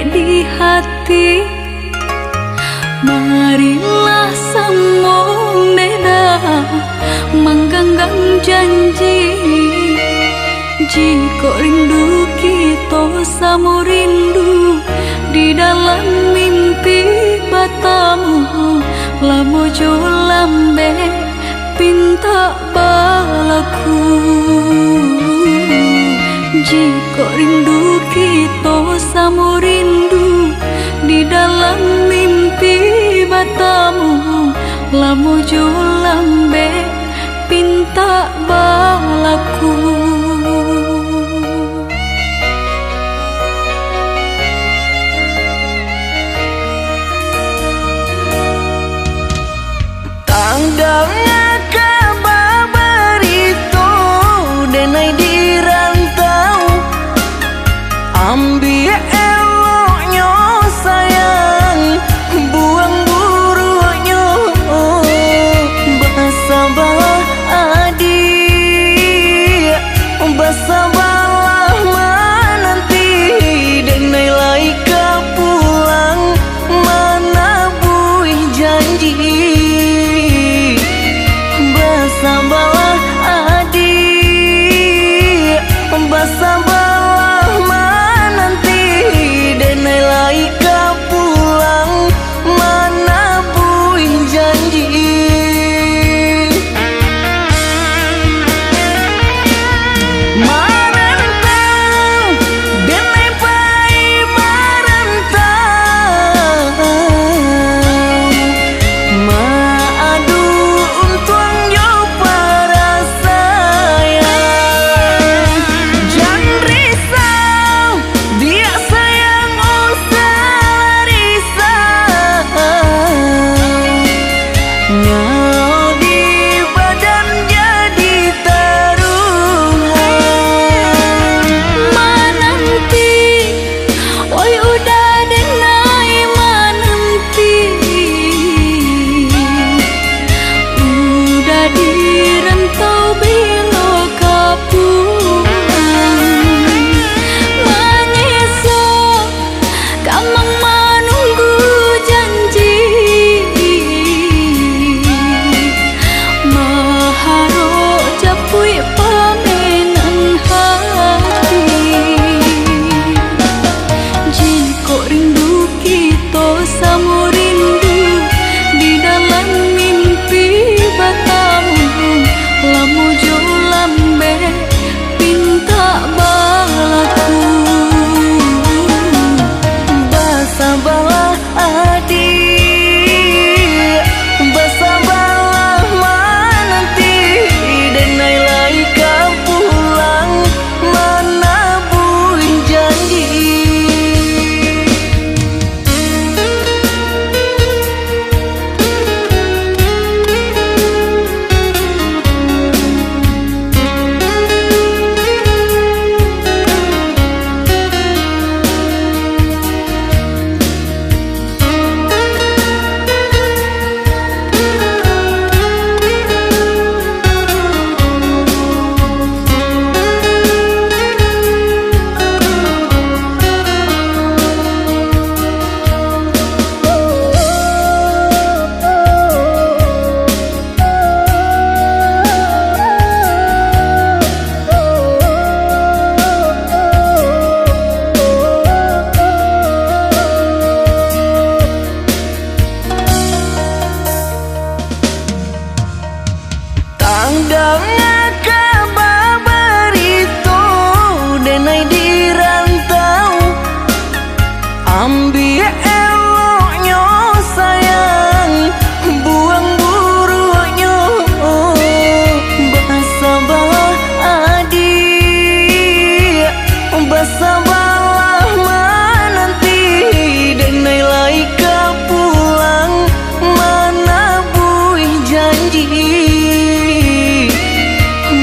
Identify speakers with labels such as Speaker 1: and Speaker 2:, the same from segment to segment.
Speaker 1: di hati. Marilah semua beda, Menggenggam janji. Jika rindu kita sama rindu, Di dalam mimpi batamu Lamo jo lambe pinta balaku. Jika rindu kita sama rindu Di dalam mimpi batamu Lamu lambe pinta balaku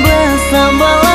Speaker 1: bersama